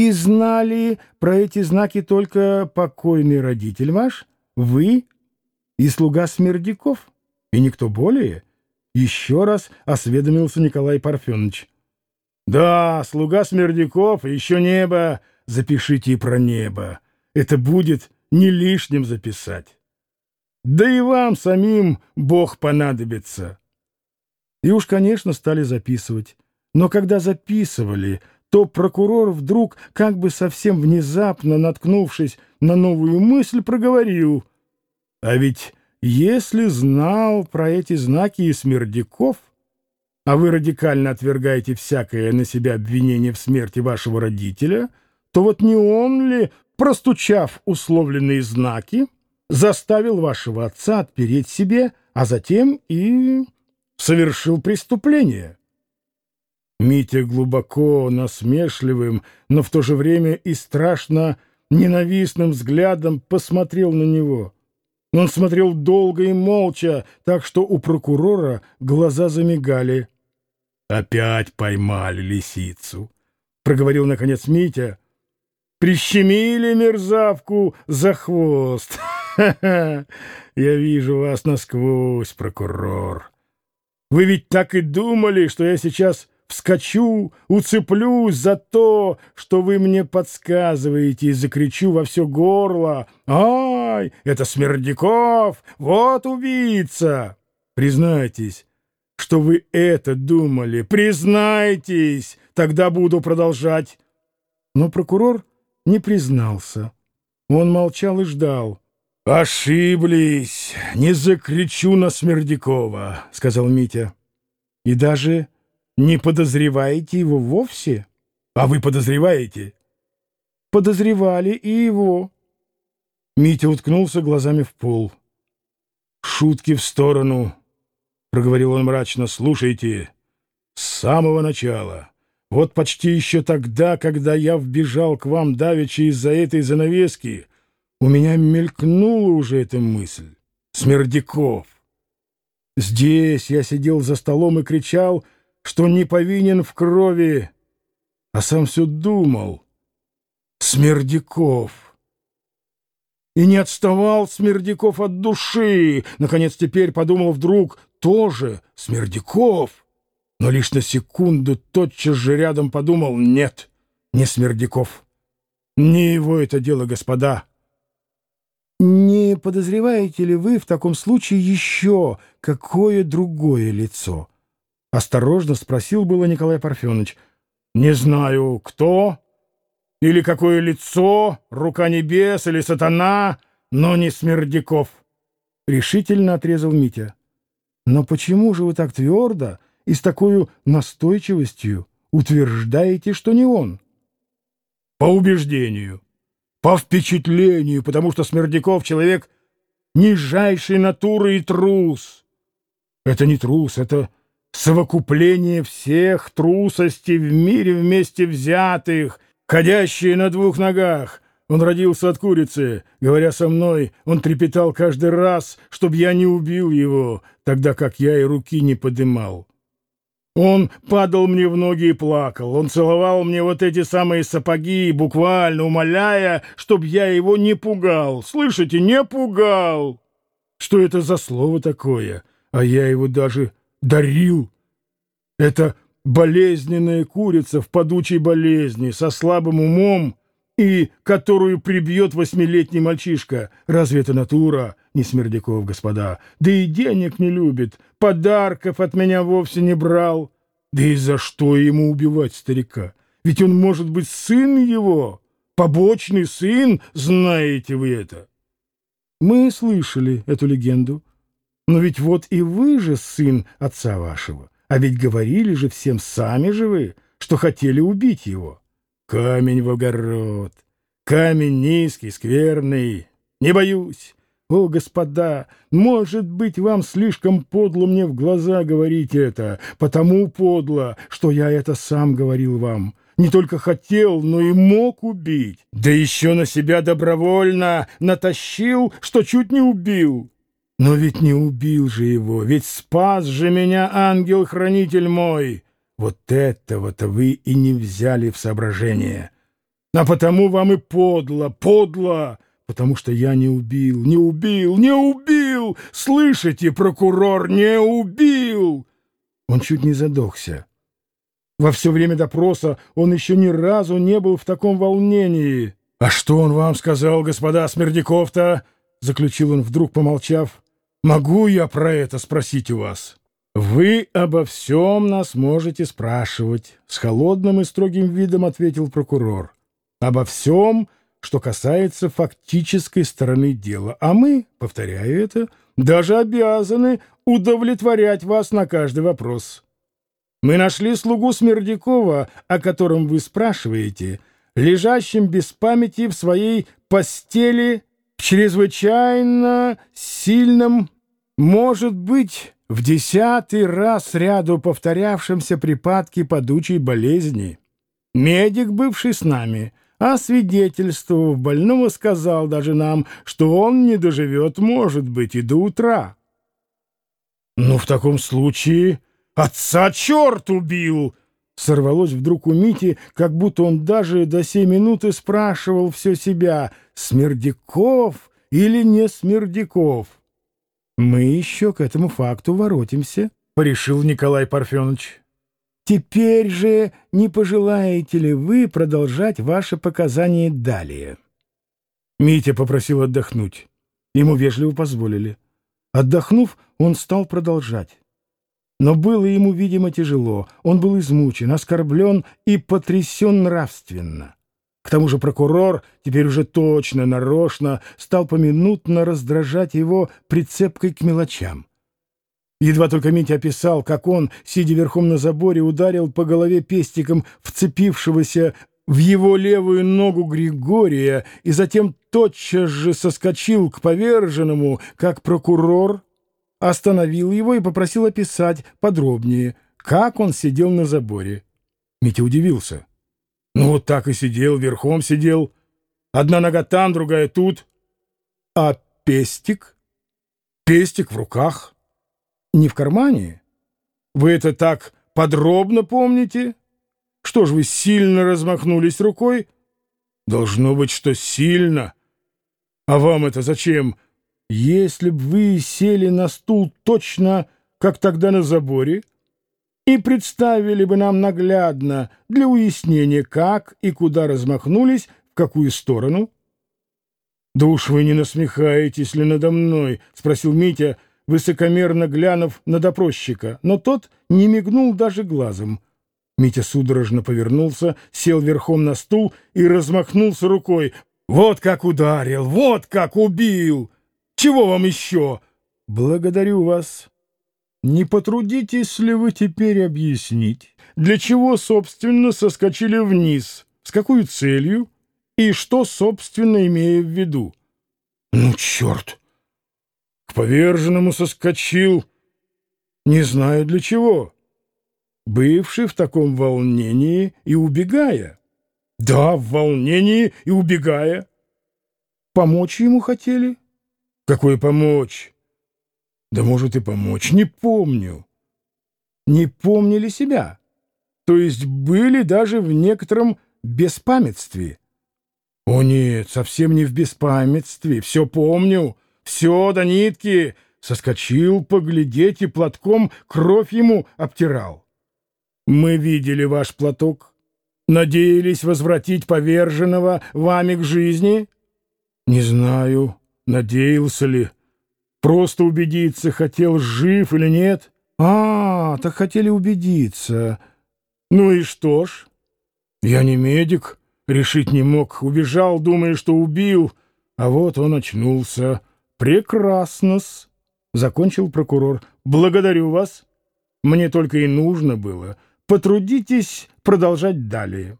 И знали про эти знаки только покойный родитель ваш, вы и слуга Смердяков, и никто более? Еще раз осведомился Николай Парфенович. Да, слуга Смердяков, еще небо, запишите и про небо. Это будет не лишним записать. Да и вам самим Бог понадобится. И уж, конечно, стали записывать. Но когда записывали, то прокурор вдруг, как бы совсем внезапно наткнувшись на новую мысль, проговорил. А ведь если знал про эти знаки и Смердяков, а вы радикально отвергаете всякое на себя обвинение в смерти вашего родителя, то вот не он ли, простучав условленные знаки, заставил вашего отца отпереть себе, а затем и совершил преступление. Митя глубоко насмешливым, но в то же время и страшно ненавистным взглядом посмотрел на него. Он смотрел долго и молча, так что у прокурора глаза замигали. «Опять поймали лисицу», — проговорил, наконец, Митя. «Прищемили мерзавку за хвост». Ха-ха! Я вижу вас насквозь, прокурор. Вы ведь так и думали, что я сейчас вскочу, уцеплюсь за то, что вы мне подсказываете, и закричу во все горло. «Ай, это Смердяков! Вот убийца!» Признайтесь, что вы это думали. Признайтесь, тогда буду продолжать. Но прокурор не признался. Он молчал и ждал. «Ошиблись! Не закричу на Смердякова», — сказал Митя. «И даже не подозреваете его вовсе? А вы подозреваете?» «Подозревали и его». Митя уткнулся глазами в пол. «Шутки в сторону», — проговорил он мрачно. «Слушайте, с самого начала, вот почти еще тогда, когда я вбежал к вам давеча из-за этой занавески, у меня мелькнула уже эта мысль. Смердяков. Здесь я сидел за столом и кричал, что не повинен в крови, а сам все думал. Смердяков. И не отставал Смердяков от души. Наконец теперь подумал вдруг, тоже Смердяков. Но лишь на секунду тотчас же рядом подумал, нет, не Смердяков. Не его это дело, господа. Не подозреваете ли вы в таком случае еще какое другое лицо? Осторожно спросил было Николай Парфенович. Не знаю, кто или какое лицо, рука небес или сатана, но не Смердяков. Решительно отрезал Митя. Но почему же вы так твердо и с такой настойчивостью утверждаете, что не он? По убеждению по впечатлению, потому что Смердяков человек нижайшей натуры и трус. Это не трус, это совокупление всех трусостей в мире вместе взятых, ходящие на двух ногах. Он родился от курицы. Говоря со мной, он трепетал каждый раз, чтобы я не убил его, тогда как я и руки не подымал. Он падал мне в ноги и плакал. Он целовал мне вот эти самые сапоги, буквально умоляя, чтоб я его не пугал. Слышите, не пугал. Что это за слово такое? А я его даже дарил. Это болезненная курица в подучей болезни, со слабым умом и которую прибьет восьмилетний мальчишка. Разве это натура? Не Смердяков, господа. Да и денег не любит, подарков от меня вовсе не брал. Да и за что ему убивать старика? Ведь он может быть сын его, побочный сын, знаете вы это. Мы слышали эту легенду. Но ведь вот и вы же сын отца вашего. А ведь говорили же всем сами же вы, что хотели убить его. Камень в огород. Камень низкий, скверный. Не боюсь. О, господа, может быть, вам слишком подло мне в глаза говорить это, потому подло, что я это сам говорил вам. Не только хотел, но и мог убить. Да еще на себя добровольно натащил, что чуть не убил. Но ведь не убил же его, ведь спас же меня ангел-хранитель мой. Вот этого-то вы и не взяли в соображение. А потому вам и подло, подло, потому что я не убил, не убил, не убил! Слышите, прокурор, не убил!» Он чуть не задохся. Во все время допроса он еще ни разу не был в таком волнении. «А что он вам сказал, господа Смердяков-то?» — заключил он вдруг, помолчав. «Могу я про это спросить у вас?» «Вы обо всем нас можете спрашивать», — с холодным и строгим видом ответил прокурор. «Обо всем, что касается фактической стороны дела. А мы, повторяю это, даже обязаны удовлетворять вас на каждый вопрос». Мы нашли слугу Смердякова, о котором вы спрашиваете, лежащим без памяти в своей постели чрезвычайно сильном, может быть, в десятый раз ряду повторявшемся припадке падучей болезни. Медик, бывший с нами, освидетельствовав больного, сказал даже нам, что он не доживет, может быть, и до утра. «Ну, в таком случае...» «Отца черт убил!» Сорвалось вдруг у Мити, как будто он даже до сей минуты спрашивал все себя, Смердяков или не Смердяков. «Мы еще к этому факту воротимся», — порешил Николай Парфенович. «Теперь же не пожелаете ли вы продолжать ваши показания далее?» Митя попросил отдохнуть. Ему вежливо позволили. Отдохнув, он стал продолжать. Но было ему, видимо, тяжело. Он был измучен, оскорблен и потрясен нравственно. К тому же прокурор, теперь уже точно, нарочно, стал поминутно раздражать его прицепкой к мелочам. Едва только Митя описал, как он, сидя верхом на заборе, ударил по голове пестиком вцепившегося в его левую ногу Григория и затем тотчас же соскочил к поверженному, как прокурор остановил его и попросил описать подробнее, как он сидел на заборе. Митя удивился. Ну вот так и сидел, верхом сидел. Одна нога там, другая тут. А пестик? Пестик в руках. Не в кармане? Вы это так подробно помните? Что ж вы сильно размахнулись рукой? Должно быть, что сильно. А вам это зачем? — если б вы сели на стул точно, как тогда на заборе, и представили бы нам наглядно для уяснения, как и куда размахнулись, в какую сторону? — Да уж вы не насмехаетесь ли надо мной? — спросил Митя, высокомерно глянув на допросчика, но тот не мигнул даже глазом. Митя судорожно повернулся, сел верхом на стул и размахнулся рукой. «Вот как ударил! Вот как убил!» Чего вам еще? Благодарю вас. Не потрудитесь ли вы теперь объяснить, для чего, собственно, соскочили вниз, с какой целью и что, собственно, имея в виду? Ну, черт! К поверженному соскочил, не знаю для чего. Бывший в таком волнении и убегая. Да, в волнении и убегая. Помочь ему хотели? Какое помочь? Да может и помочь, не помню. Не помнили себя. То есть были даже в некотором беспамятстве. О нет, совсем не в беспамятстве. Все помню, все до нитки. Соскочил поглядеть и платком кровь ему обтирал. Мы видели ваш платок. Надеялись возвратить поверженного вами к жизни? Не знаю. Надеялся ли? Просто убедиться хотел, жив или нет? А, так хотели убедиться. Ну и что ж? Я не медик, решить не мог. Убежал, думая, что убил. А вот он очнулся. Прекрасно-с, закончил прокурор. Благодарю вас. Мне только и нужно было. Потрудитесь продолжать далее.